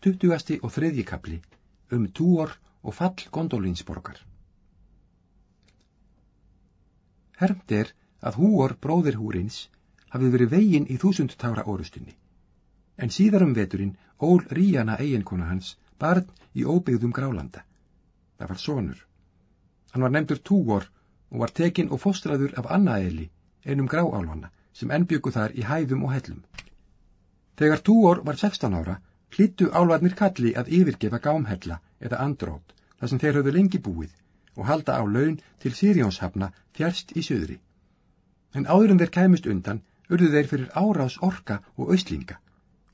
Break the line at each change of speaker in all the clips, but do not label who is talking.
20. og 3. kapli um túor og fall Gondolinsborgar. Hermt er að húor bróðir húrins hafið verið veginn í þúsund tára orustunni, en síðar um veturinn ól Ríana eiginkona hans barn í óbyggðum grálanda. Það var sonur. Hann var nefndur túor og var tekinn og fóstraður af annaeli, einum gráálvanna, sem ennbyggu þar í hæðum og hellum. Þegar túor var 16 ára, hlýttu álvarnir kalli að yfirgefa gámhella eða andrót, þar sem þeir höfðu lengi búið, og halda á laun til Sirjónshafna fjärst í söðri. En áður en þeir kæmust undan, urðu þeir fyrir árás orka og öslinga,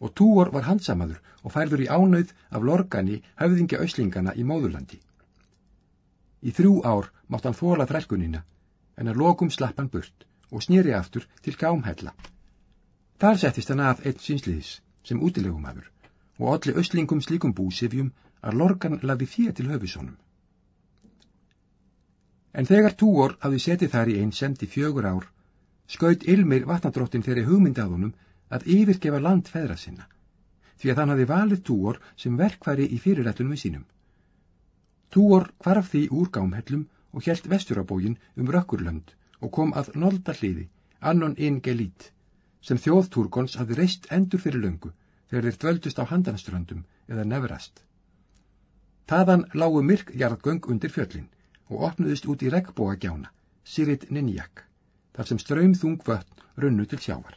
og túor var handsamaður og færður í ánauð af lorgani höfðingja öslingana í móðurlandi. Í þrjú ár mátt hann fóla þrælkunina, en að lokum slapp hann burt og snýri aftur til gámhella. Þar settist hann að einn sínsliðis sem útilegumæður og allir öslingum slíkum búsifjum að lorgan laði þér til höfusónum. En þegar túor hafði setið þar í einn sendi fjögur ár, skaut Ilmir vatnadróttin þeirri hugmyndaðunum að yfirgefa land feðra sinna, því að hann hafði valið túor sem verkværi í fyrirrættunum í sínum. Túor kvarf því úr gámhellum og helt vesturabógin um rökkurlönd og kom að nolda hliði, annon inn gelít, sem þjóð Túrgons hafði reist endur fyrir löngu þegar þeir dvöldust á handanströndum eða nefrast. Þaðan lágu myrk jarðgöng undir fjöllin og opnuðist út í regnbóa gjána, Sirit Ninjak, þar sem ströymþung vötn runnu til sjávar.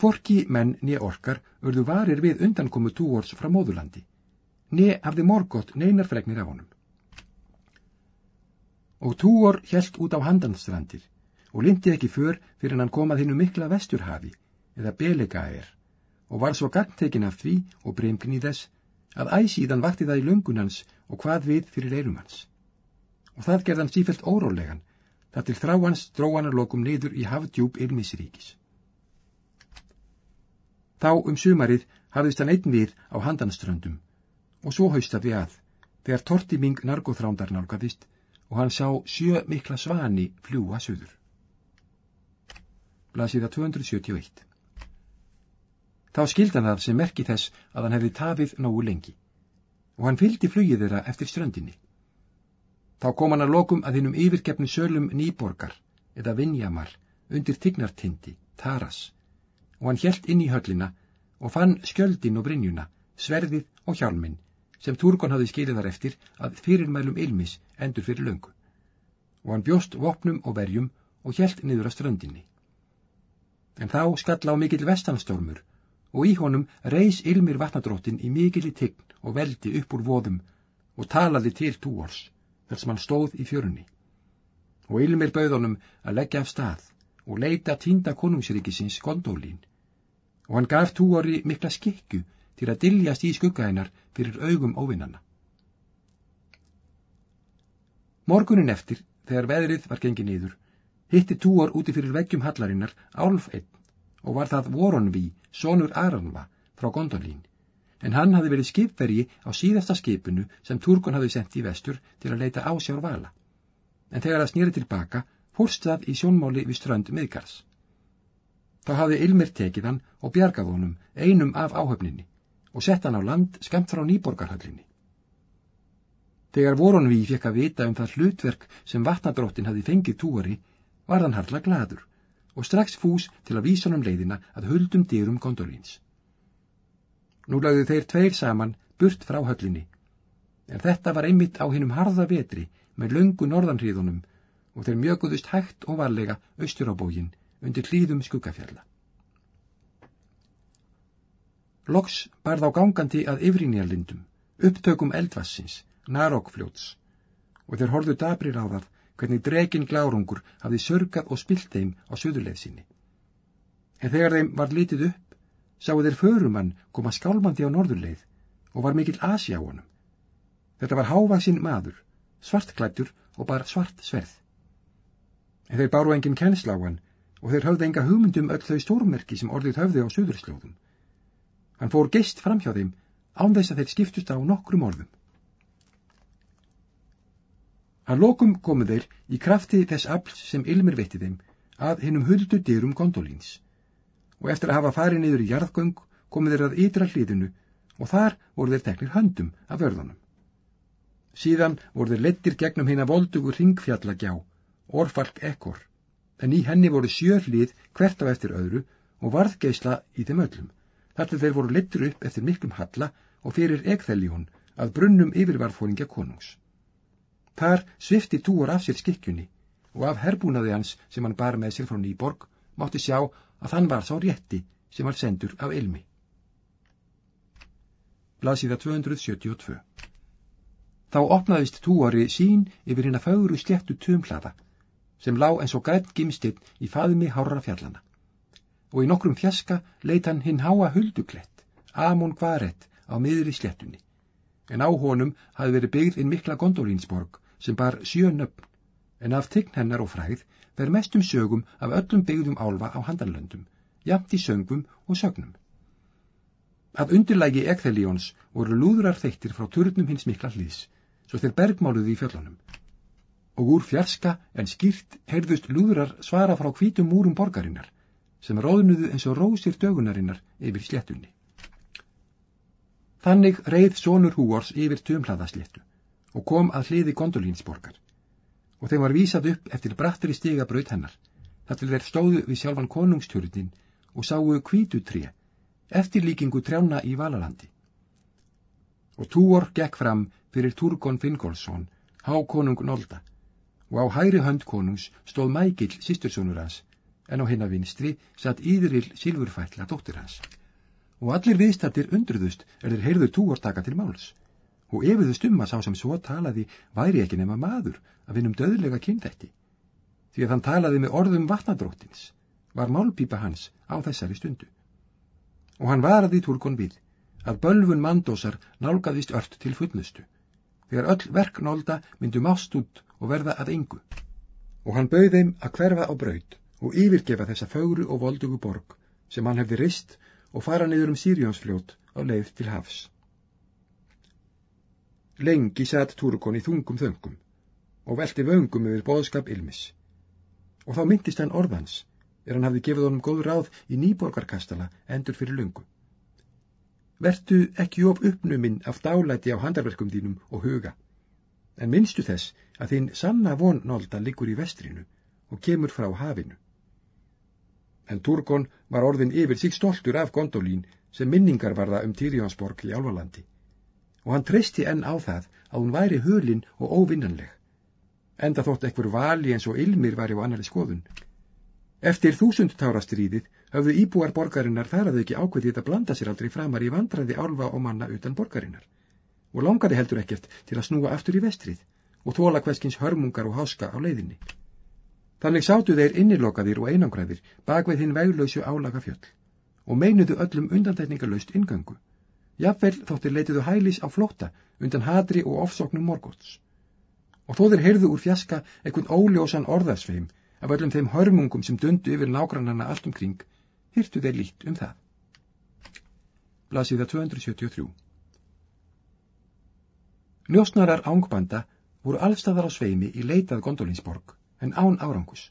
Forki menn nýja orkar urðu varir við undankomu túors frá móðurlandi, nýja hafði morgótt neinar fregnir af honum. Og túor hjælt út á handanstrandir og lindi ekki för fyrir hann komað hinnu mikla vesturhafi eða belegaer og var svo gangtekin af því og breymgni þess að æsíðan vakti það í löngunans og hvað við fyrir eirum hans. Og það gerðan sífelt órólegan, þar til þráhans dróanarlokum niður í hafdjúb ilmisríkis. Þá um sumarið hafðist hann einn við á handanströndum og svo haustaði að, þegar tortiming narkóþrándar nálgæðist og hann sá sjö mikla svani fljúa söður. Blasiða 271 Þá skildan það sem merki þess að hann hefði tafið nógu lengi og hann fylgdi flugið þeirra eftir ströndinni. Þá kom hann að lokum að hinnum yfirgefnu sölum nýborgar eða vinjamar undir tignartindi, taras og hann hjælt inn í höllina og fann skjöldin og brinjuna, sverðið og hjálminn sem Turgon hafði skilið þar eftir að fyrirmælum ilmis endur fyrir löngu og hann bjóst vopnum og verjum og hjælt niður að ströndinni. En þá skall á mikill vestanstormur og í honum reys Ilmir vatnadróttin í mikilli tign og veldi upp úr voðum og talaði til túors þar sem hann stóð í fjörunni. Og Ilmir bauð honum að leggja af stað og leita týnda konungsríkisins Gondolín og hann gaf túori mikla skikku til að diljast í skuggaðinnar fyrir augum óvinnanna. Morgunin eftir, þegar veðrið var gengið niður, hitti túor úti fyrir veggjum hallarinnar álf einn og var það Voronví, sonur Aranva, frá Gondolín, en hann hafi verið skipvergi á síðasta skipinu sem Turgon hafi sendt í vestur til að leita ásjár vala. En þegar það snýri tilbaka, fórst það í sjónmáli við strönd miðgars. Þá hafi Ilmir tekið hann og bjargað honum einum af áhöfninni og sett hann á land skamt frá nýborgarhöllinni. Þegar Voronví fekk að vita um það hlutverk sem vatnadróttin hafi fengið túari, var hann harla gladur og strax fús til að vísa honum leiðina að huldum dyrum Gondolins. Nú lagðu þeir tveir saman burt frá höllinni, en þetta var einmitt á hinnum harða vetri með löngu norðanhríðunum og þeir mjöguðust hægt og varlega austur á bógin undir hlýðum skuggafjalla. Loks barð á gangandi að yfrinjarlindum, upptökum eldvassins, narókfljóts, og þeir horðu dabrir á það hvernig dregin glárungur hafði sörgað og spilt þeim á söðuleið sinni. En þegar þeim var litið upp, sáu þeir förumann koma skálmandi á norðurleið og var mikill asi á honum. Þetta var hávaksinn maður, svartklættur og bara svart sverð. En þeir báru engin kennsla á hann og þeir höfðu enga hugmyndum öll þau stórmerki sem orðið höfðu á söðursljóðum. Hann fór geist fram hjá þeim án þess að þeir skiptust á nokkrum orðum. Að lokum komu þeir í krafti þess afls sem Ilmir veitti þeim að hinnum huldu dyrum Gondolíns og eftir að hafa farið niður í jarðgöng komu þeir að ytra hlýðinu og þar voru þeir teknir höndum af vörðunum. Síðan voru þeir lettir gegnum hinn að voldugur ringfjallagjá, orfalk ekkor, en í henni voru sjörlið hvert af eftir öðru og varðgeisla í þeim öllum, þar til þeir voru lettir upp eftir miklum halla og fyrir ekþelljón að brunnum yfirvarfóringja konungs. Þar svifti túur af sér skikkjunni og af herbúnaði hans sem hann bar með sér frá Nýborg mátti sjá að hann var sá rétti sem var sendur af ilmi. Blasiða 272 Þá opnaðist túari sín yfir hinn að faguru sléttu tumhlaða sem lá eins og grænt gimstinn í faðmi hárra fjallana. Og í nokkrum fjaska leit hann hinn háa hulduklett, Amon Gvarett á miðri sléttunni. En á honum hafi verið byggð inn mikla gondolínsborg sem bar sjö nöfn en af tign hennar og fræð fer mestum sögum af öllum byggðum álfa á handanlöndum jamt í söngum og sögnum. Að undirlægi Ekþelíons voru lúðurar þeittir frá turnum hins mikla hlýðs, svo þeir bergmáluði í fjöllunum. Og úr fjarska en skýrt heyrðust lúðurar svara frá hvítum múrum borgarinnar, sem róðnuðu eins og rósir dögunarinnar yfir sléttunni. Þannig reið sonur húors yfir tömhlaðasléttu og kom að hliði gondolínsborgar og þeim var vísað upp eftir brattri stigabraut hennar, þar til þeir stóðu við sjálfan konungstjörnin og sáu kvítutré, eftirlíkingu trjána í Valalandi. Og túor gekk fram fyrir Turgon Fingolfsson, hákonung Nolda, og á hæri hönd konungs stóð Mægil sýstursónur hans, en á hinna vinstri satt Íðril Silfurfætla dóttir hans. Og allir viðstattir undruðust er þeir heyrðu túor taka til máls, og efuðust um að sá sem svo talaði væri ekki nema maður að vinum döðlega kynþætti, því að hann talaði með orðum vatnadróttins var málpípa hans á þessari stundu. Og hann varaði Turgon við að bölfun mandósar nálgaðist ört til fullnustu, þegar öll verknólda myndu mást út og verða að engu. Og hann bauð þeim að hverfa á braud og yfirgefa þessa fögru og voldugu borg sem hann hefði rist og fara niður um Sírjónsfljót á leið til hafs. Lengi satt Turgon í þungum þöngum og velti vöngum yfir bóðskap Ilmis. Og þá myndist hann orðans er hann hafði gefið honum góð ráð í nýborgarkastala endur fyrir lungu. Vertu ekki of uppnuminn af dálæti á handarverkum þínum og huga, en minnstu þess að þinn sanna vonnólda liggur í vestrinu og kemur frá hafinu. En Turgon var orðin yfir sig stoltur af gondolín sem minningar varða um Týrjónsborg í Álvalandi og hann treysti enn á það að hún væri hölin og óvinnanleg, enda þótt ekkur vali eins og ilmir var á annari skoðun. Eftir þúsundtárastriðið höfðu íbúar borgarinnar þar að þau ekki ákveðið að blanda sér aldrei framar í vandraði álfa og manna utan borgarinnar og langaði heldur ekkert til að snúa aftur í vestrið og þóla hverskins hörmungar og háska á leiðinni. Þannig sátu þeir innilokaðir og einangræðir bak við hinn veglausu álaga fjöll og meinuðu öllum undantækningarlaust ingöngu. Jafnvel þóttir leitiðu hælis á flótta undan hadri og ofsóknum morgóts. Og þó þeir heyrðu úr fjaska ekkun óljósan orðarsveim af öllum þeim hörmungum sem dundu yfir nágrannana allt umkring, hyrtu þeir lít um það. Blasiða 273 Njósnarar ángbanda voru allstæðar á sveimi í leitað Gondolinsborg, en án árangus.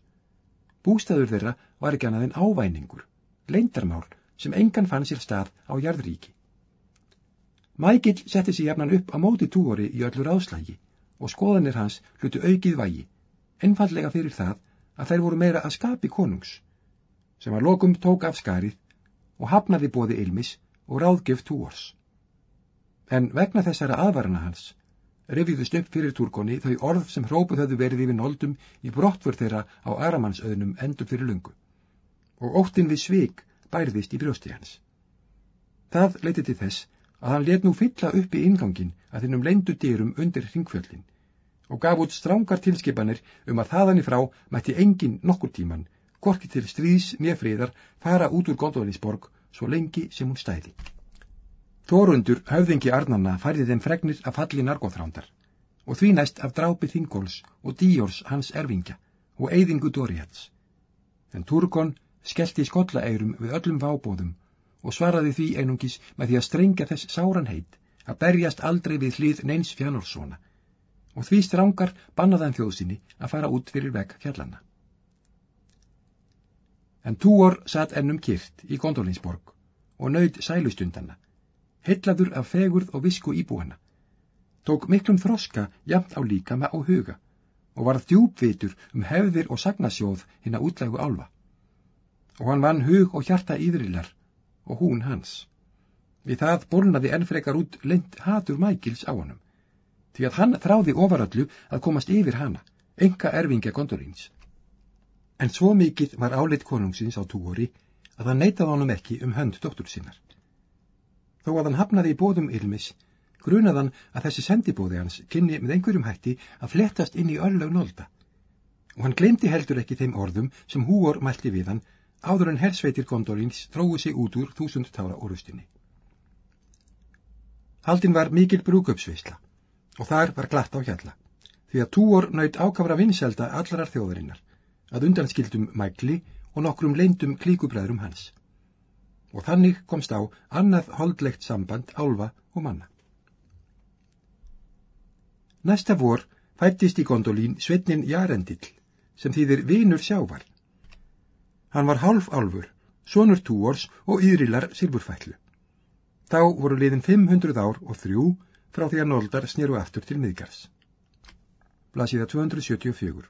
Bústæður þeirra var ekki annað en ávæningur, leindarmál sem engan fann sér stað á jarðríki. Mægill setti sér jafnan upp á móti túori í öllur áslægi og skoðanir hans hlutu aukið vægi, einfallega fyrir það að þær voru meira að skapi konungs, sem að lokum tók af skarið og hafnaði bóði Ilmis og ráðgjöf túors. En vegna þessara aðvarana hans reviðust upp fyrir Turgoni þau orð sem hrópuð höfðu verið yfir noldum í brottfur þeirra á Aramannsöðnum endur fyrir lungu og óttin við svig bærðist í brjósti hans. Það leiti til þess að hann let nú fylla upp í ingangin að þinnum leindu dyrum undir hringfjöldin og gaf út strángar tilskipanir um að þaðan í frá mætti engin nokkur tíman, gorki til stríðs nefriðar, fara út úr Gondolinsborg svo lengi sem hún stæði. Þórundur höfðingi Arnanna færði þeim fregnir af falli narkóþrándar og því næst af drápi Þingóls og Díors hans erfingja og eyðingu Dóriats. En Turgon skellti skollaeirum við öllum vábóðum og svaraði því einungis með því að strengja þess sáranheit að berjast aldrei við hlið neins fjánórsona og því strángar bannaðan þjóðsynni að fara út fyrir vegg fjallanna. En túor satt ennum kyrt í Gondolinsborg og nöyð sælustundanna, heitlaður af fegurð og visku íbúana. Tók miklum þroska jamt á líkama og huga og varð djúbvitur um hefðir og sagnasjóð hinn að útlægu álfa. Og hann vann hug og hjarta íðrilar og hún hans. Við það bólnaði ennfrekar út lend hatur mækils á honum, því að hann þráði ofarallu að komast yfir hana, enga erfingja Gondolins. En svo mikið var áleitt konungsins á túori að hann neytaði honum ekki um hönd dóttur sinnar. Þó að hann hafnaði í bóðum Ilmis, grunaðan að þessi sendibóði hans kynni með einhverjum hætti að flettast inn í örlög nólda. Og hann glemdi heldur ekki þeim orðum sem húor mælti við hann áður en hersveitir Gondolins tróðu sig út úr þúsund tára orustinni. Haldin var mikil brúköpsvisla og þar var glatt á hjalla, því að túor naut ákafra vinselda allarar þjóðarinnar, að undanskildum mækli og nokkrum leindum klíkubræðrum hans. Og þannig komst á annað holdlegt samband álfa og manna. Næsta vor fættist í gondolín Svetnin Jarendill, sem þýðir vinur sjávar. Hann var hálf álfur, sonur túors og yðrilar silfurfætlu. Þá voru liðin 500 ár og þrjú frá því að Noldar snýru aftur til miðgars. Blasiða 274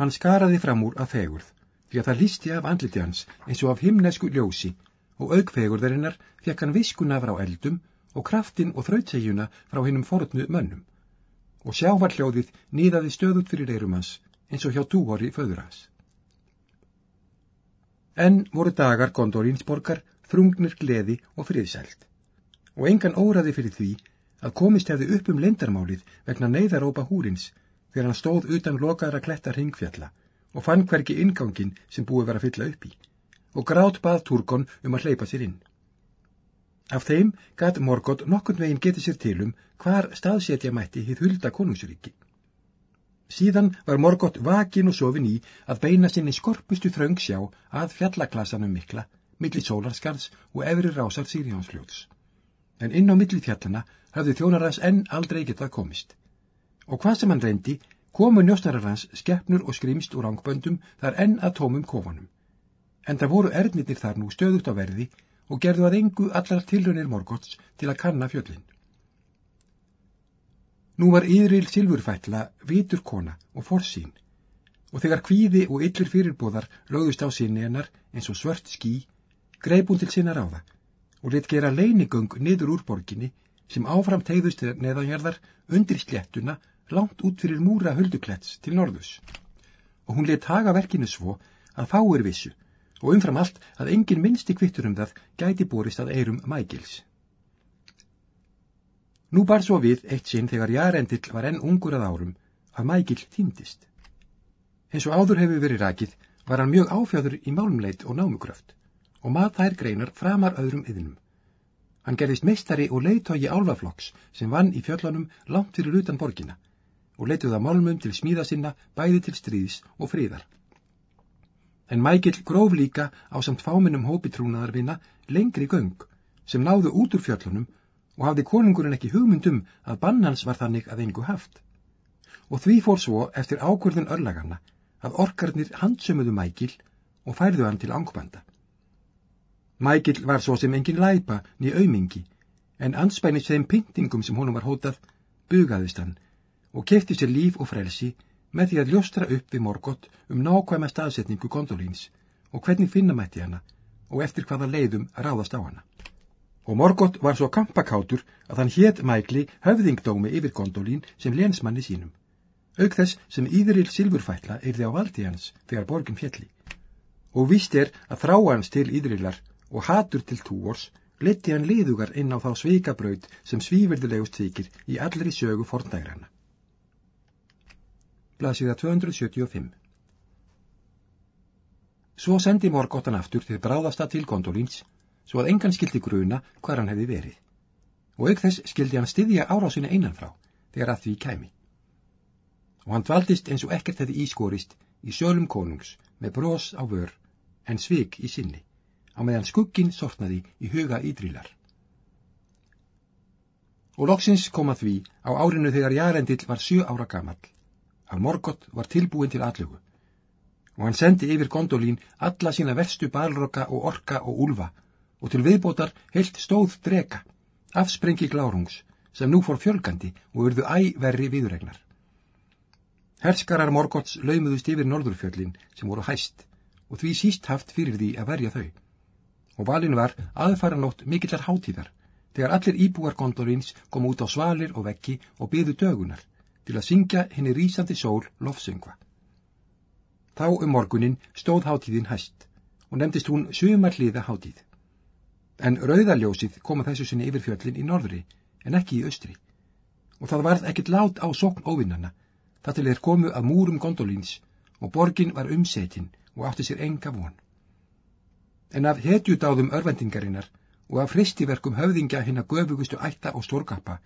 Hann skaraði fram úr að fegurð, því að það lísti af andliti hans eins og af himnesku ljósi og augfegurðarinnar fekk hann viskuna frá eldum og kraftin og þrautsegjuna frá hinnum forutnu mönnum og sjávarhljóðið nýðaði stöðut fyrir eirum hans eins og hjá túhori föður hans. En voru dagar Gondorinsborgar þrungnir gleði og friðsælt og engan óraði fyrir því að komist hefði upp um lendarmálið vegna neyðarópa húrins þegar hann stóð utan lokaðra kletta ringfjalla og fann hverki ingangin sem búið var að fylla upp í og grátt bað Turgon um að hleypa sér inn. Af þeim gæt Morgótt nokkurn veginn getið sér til um hvar staðsetja mætti hitt hulda konungsríki. Síðan var Morgótt vakin og sofin í að beina sinni skorpustu þröngsjá að fjallaklasanum mikla, milli sólarskarðs og efri rásar Sýrjónsljóðs. En inn á milli fjallana hafði þjónarans enn aldrei getað komist. Og hvað sem hann reyndi, komu njóstararans skeppnur og skrimst úr ángböndum þar enn að tómum kofanum. En það voru erðnittir þar nú stöðugt á verði og gerðu að engu allar tilraunir Morgots til að kanna fjöllin. Nú var Íðril Silfurfætla vitur kona og forsýn og þegar kvíði og yllir fyrirbóðar lögðust á sinni hennar eins og svört skí, greip hún til sinna ráða og lit gera leinigöng niður úr borginni sem áfram tegðust neðanjarðar undir sléttuna langt út fyrir múra höldukletts til norðus. Og hún lit haga verkinu svo að fáir vissu og umfram allt að engin minnsti kvittur um það gæti borist að eirum mægils. Nú bar svo við eitt sinn þegar Jarendill var enn ungur að árum að mægil týndist. Eins og áður hefur verið rakið var hann mjög áfjáður í málumleit og námugröft og mað þær greinar framar öðrum yðnum. Hann gerðist meistari og leiðtógi álfaflokks sem vann í fjöllunum langt fyrir utan borgina og leituða málmum til smíða sinna bæði til stríðs og fríðar en Mækil gróf líka á samt fáminnum hópitrúnaðarvina lengri göng sem náðu út úr fjöllunum og hafði konungurinn ekki hugmyndum að bannans var þannig að engu haft. Og því fór svo eftir ákvörðun örlaganna að orkarnir handsömuðu Mækil og færðu hann til angbanda. Mækil var svo sem engin læpa ný aumingi en anspænis þeim pyntingum sem honum var hótað bugaðist hann og kefti sér líf og frelsi með því að ljóstra upp við Morgótt um nákvæma staðsetningu Gondolíns og hvernig finna mætti hana og eftir hvaða leiðum ráðast á hana. Og Morgótt var svo kampakátur að hann hétt mækli höfðingdómi yfir Gondolín sem lensmanni sínum, auk þess sem Íðril Silfurfætla eirði á valdi hans þegar borgin fjalli. Og vist er að þrá hans til Íðrilar og hatur til túors leti hann liðugar inn á þá sveikabraud sem svíverðilegust þykir í allri sögu forndægrana blasiða 275. Svo sendi Morgóttan aftur til bráðasta til Gondolins, svo að engan skildi gruna hvar hann hefði verið, og auk þess skildi hann styðja árásinu einanfrá þegar að því kæmi. Og hann dvaldist eins og ekkert hefði ískorist í sölum konungs með brós á vör en svik í sinni, á meðan skuggin sortnaði í huga ídrílar. Og loksins kom að því á árinu þegar Jarendill var sjö ára gamall að Morgott var tilbúin til allugu og hann sendi yfir Gondolín alla sína verstu balroka og orka og úlfa og til viðbótar heilt stóð drega, afsprengi glárungs, sem nú fór fjölgandi og urðu æverri viðregnar. Herskarar Morgots laumuðust yfir norðurfjöllin sem voru hæst og því síst haft fyrir því að verja þau. Og valin var aðfaranótt mikillar hátíðar, þegar allir íbúar Gondorins kom út á svalir og vekki og byðu dögunar til að syngja henni rýsandi sól lofsöngva. Þá um morgunin stóð hátíðin hæst og nefndist hún sumarliða hátíð. En rauðaljósið koma þessu sinni yfir fjöllin í norðri en ekki í austri. Og það varð ekkit lát á sókn óvinnana, það til er komu að múrum gondolins og borgin var umsetin og átti sér enga von. En af hetjudáðum örvendingarinnar og af fristiverkum höfðingja hinn að göfugustu ætta og stórkappa,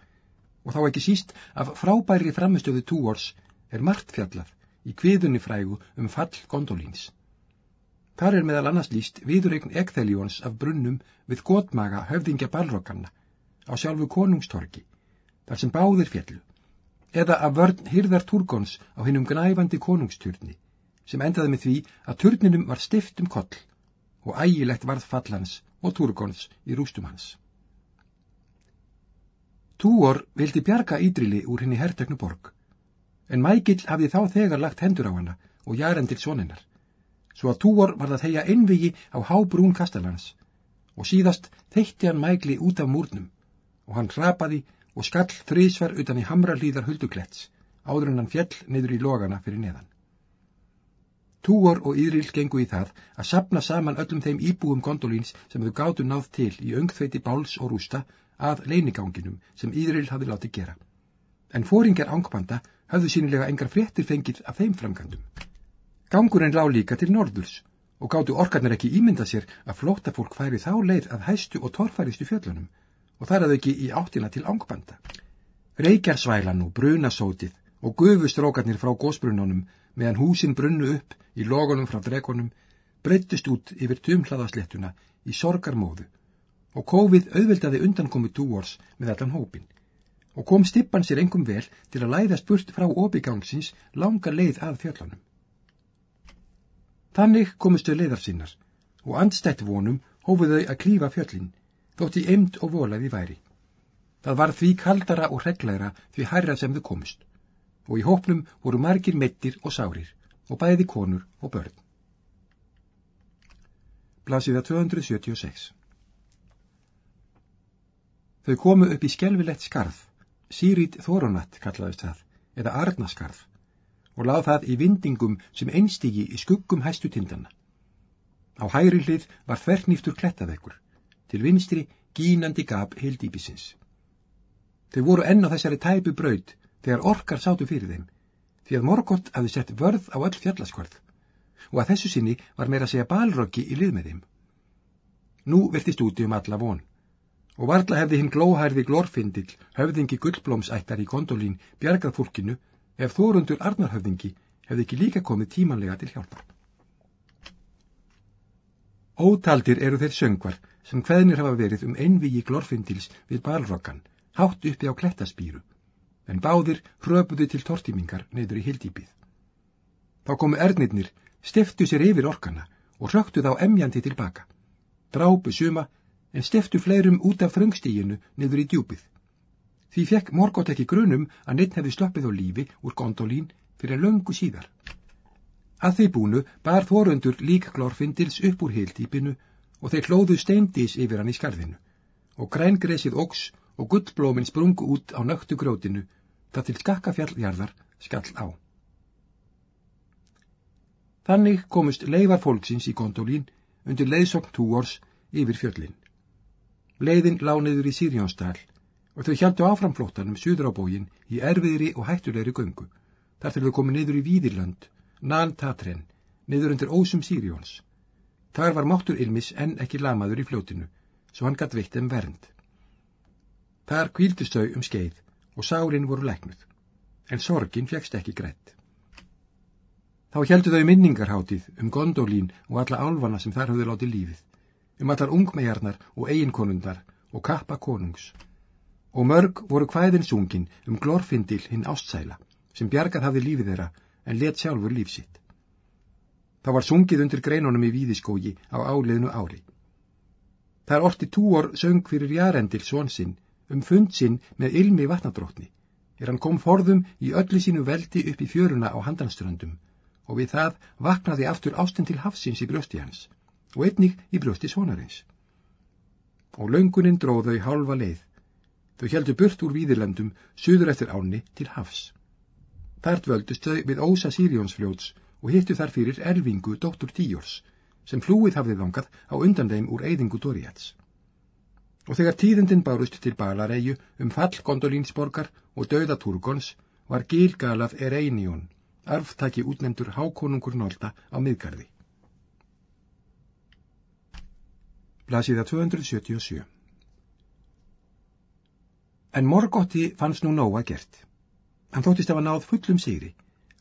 og þá ekki síst af frábæri framistöðu túors, er margt fjallað í kviðunni frægu um fall gondolins. Þar er meðal annars líst viðurregn Ekþeljóns af brunnum við gotmaga höfðingja balrokkanna á sjálfu konungstorki, þar sem báðir fjallu, eða af vörn hyrðar Turgons á hinnum gnæfandi konungstjörni, sem endaði með því að turninum var stift um koll og ægilegt varð fallans og Turgons í rústum hans. Túor vildi bjarga Ídrili úr henni herrtegnu borg, en Mækill hafði þá þegar lagt hendur á hana og jærendil soninnar svo að túor var það þeia einvigi á hábrún kastalans og síðast þeitti hann mægli út af múrnum og hann hrapaði og skall þrísvar utan í hamra hlýðar huldukletts áður en hann fjell niður í logana fyrir neðan. Túor og Íðril gengu í það að sapna saman öllum þeim íbúum gondolins sem þau gátu náð til í öngþveiti báls og rústa að leiniganginum sem Íðril hafi látið gera. En fóringar ángpanda hafðu sínilega engar fréttir fengið af þeim framkandum. Gangurinn lág líka til norðurs og gáttu orkarnir ekki ímynda sér að flóttafólk færi þá leið að hæstu og torfæristu fjöllunum og þar að ekki í áttina til ángbanda. Reykjarsvælan og brunasótið og gufustrókarnir frá gósbrununum meðan húsin brunnu upp í logunum frá drekonum breyttust út yfir tumhlaðaslettuna í sorgarmóðu og kófið auðvildaði undankomu túors með allan hópin og kom stippan sér engum vel til að læðast burt frá opigangsins langa leið að fjöllunum. Þannig komustu leiðar sinnar og andstætt vonum hófuð þau að klífa fjöllin, þótt í emd og volaði væri. Það var því kaldara og reglæra því hærra sem þau komust og í hópnum voru margir mettir og sárir og bæði konur og börn. Blasiða 276 Þau komu upp í skjelvilegt skarð, Sýrít Þoronat kallaðist það, eða Arnaskarð og láð það í vindingum sem einstigi í skuggum hæstu tindana. Á hægri hlið var þvernýftur klettavekkur, til vinstri gínandi gap heildýpisins. Þau voru enn á þessari tæpu braud þegar orkar sátu fyrir þeim, því að Morgótt hafði sett vörð á öll fjallaskvarð og að þessu sinni var meira að segja balröggi í lið með þeim. Nú virtist úti um alla von og varla hefði hinn glóhærði glórfindil höfðingi gullblómsættar í kondolín bjargað fólkinu ef þórundur Arnarhöfðingi hefði ekki líka komið tímanlega til hjálpar. Ótaldir eru þeir söngvar sem hveðnir hafa verið um einvigi glorfindils við balrokkan, hátt uppi á klettaspýru, en báðir hröpuðu til tortímingar neyður í hildýpið. Þá komu erðnirnir, steftu sér yfir orkana og röktu þá emjandi tilbaka, drápu suma en steftu fleirum út af þröngstíginu neyður í djúpið. Því fekk Morgótt ekki grunum að neitt hefði sloppið á lífi úr gondolín fyrir löngu síðar. Að þeir búnu bar þórundur lík glórfindils upp úr heiltípinu og þeir hlóðu steindís yfir hann í skarðinu og grængresið óks og gullblóminn sprungu út á nöktu grótinu það til skakkafjalljarðar skall á. Þannig komust leifar fólksins í gondolín undir leiðsokn túors yfir fjöllin. Leiðin lániður í Sirjónsdal og þau hjæltu áframflóttanum suður á bógin í erfiðri og hættulegri göngu, þar til þau komið niður í Víðirland, Nál Tatren, niður undir ósum Sírjóns. Þar var máttur Ilmis enn ekki lamaður í fljótinu, svo hann gatt veitt um vernd. Þar kvíldust þau um skeið og sárin voru læknuð, en sorgin fegst ekki greitt. Þá heldu þau minningarhátið um gondolín og alla álvana sem þar höfðu látið lífið, um allar ungmegarnar og eiginkonundar og kappa konungs og mörg voru hvæðin sungin um glorfindil hinn ástsæla sem bjargað hafði lífið þeirra en let sjálfur lífsitt. Það var sungið undir greinunum í víðiskógi á áliðnu ári. Þar orti túor söng fyrir Jarendil svon sinn um fund sinn með ilmi vatnadrótni. Er hann kom forðum í öllu sínu veldi upp í fjöruna á handanströndum og við það vaknaði aftur ástinn til hafsins í brjósti hans og einnig í brjósti svonarins. Og launguninn dróðau hálfa leið. Þau heldu burt úr víðirlendum, suður eftir áni til hafs. Þar dvöldust þau við ósa Sirjónsfljóts og hittu þar fyrir Erfingu dóttur Tíors, sem flúið hafði þangað á undan þeim úr eyðingu Dóriats. Og þegar tíðindin bárust til Balareiju um fall Gondolínsborgar og döða Turgons var Gilgalað Ereinion, arftaki útnefndur Hákonungur Nólda á miðgarði. Blasiða 277 En Morgotti fannst nú nóga gert. Hann þóttist að hafa náð fullum sigri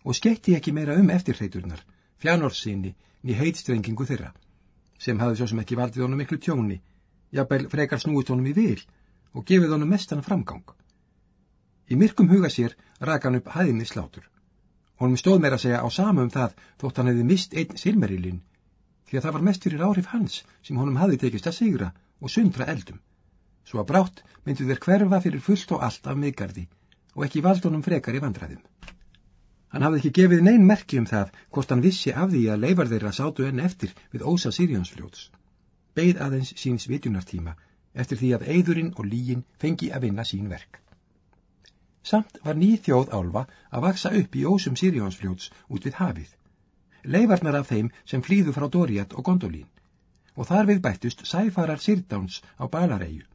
og skeitti ekki meira um eftirreiturnar, fjánórsinni, ný heitstrengingu þeirra, sem hafði svo sem ekki valdið honum miklu tjóni, jafnvel frekar snúið honum í vil og gefið honum mestan framgang. Í myrkum huga sér raka hann upp hæðinni slátur. Honum stóð meira að segja á sama um það þótt hann hefði mist einn silmerilinn, því að það var mest fyrir áhrif hans sem honum hafði tekist að sigra og sundra eldum. Svo að brátt myndu þeir hverfa fyrir fullt og allt af miðgardi og ekki vald honum frekar í vandræðum. Hann hafði ekki gefið neyn merki um það hvort hann vissi af því að leifar þeirra sátu enn eftir við ósa Sirjánsfljóts. Beigð aðeins síns vitjunartíma eftir því að eidurinn og líin fengi að vinna sín verk. Samt var ný þjóð álfa að vaksa upp í ósum Sirjánsfljóts út við hafið. Leifarnar af þeim sem flýðu frá Doriat og Gondolín og þar við bættust sæfarar Sirdáns á Balareiju.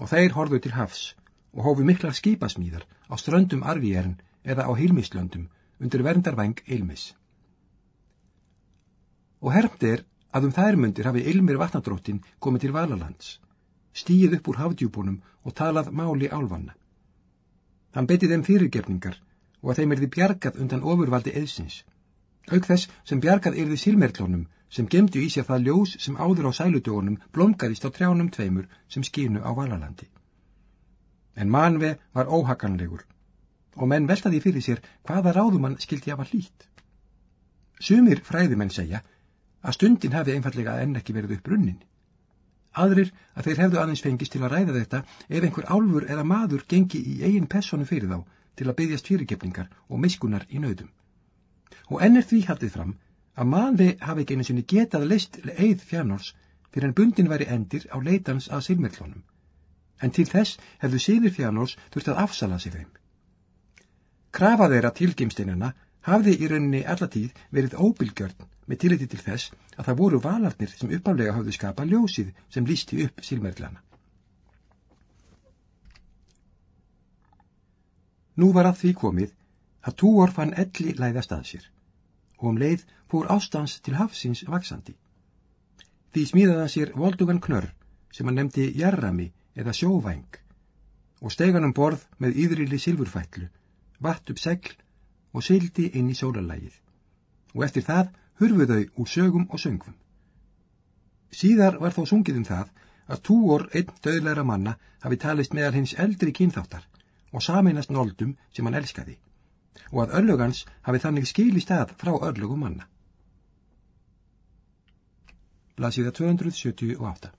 Og þeir horðu til hafs og hófu miklar skipasmíðar á ströndum Arvíern eða á Hilmislöndum undir verndarvæng Ilmis. Og hermt er að um þær mundir hafi Ilmir vatnadróttin komið til Valalands, stíð upp úr hafdjúbunum og talað máli álvanna. Hann betið þeim fyrirgefningar og að þeim erði bjargað undan ofurvaldi eðsins, auk þess sem bjargað erði silmerklónum sem gemdu í sér það ljós sem áður á sæludögunum blomgarist á trjánum tveimur sem skinu á Valalandi. En manve var óhaganlegur og menn veltaði fyrir sér hvaða ráðumann skildi hafa hlýtt. Sumir fræðumenn segja að stundin hafi einfallega enn ekki verið upp brunnin. Aðrir að þeir hefðu aðeins fengist til að ræða þetta ef einhver álfur eða maður gengi í eigin personu fyrir þá til að byggjast fyrirgefningar og miskunar í nöðum. Og enn er því haldið fram að manvi hafi ekki einu sinni getað leist eið fjárnors fyrir en bundin væri endir á leitans að silmerklónum en til þess hefðu síðir fjánós þurft að afsala sig þeim. Krafa þeirra tilgeimsteinana hafði í rauninni allatíð verið óbylgjörn með tilliti til þess að það voru valarnir sem uppaflega hafðu skapað ljósið sem lísti upp sílmerglana. Nú var að því komið að túor fann elli læðast að sér og um leið fór ástans til hafsins vaksandi. Því smíðaða sér voldugan knörr sem hann nefndi jarrami eða sjóvæng og stegan um borð með yðrili silfurfætlu, vatt upp segl og syldi inn í sólalægið og eftir það hurfu þau úr sögum og söngum. Síðar var þó sungið um það að túor einn döðleira manna hafi talist meðal hins eldri kynþáttar og saminast noldum sem hann elskaði og að örlugans hafi þannig skil í stað frá örlugum manna. Blasiða 278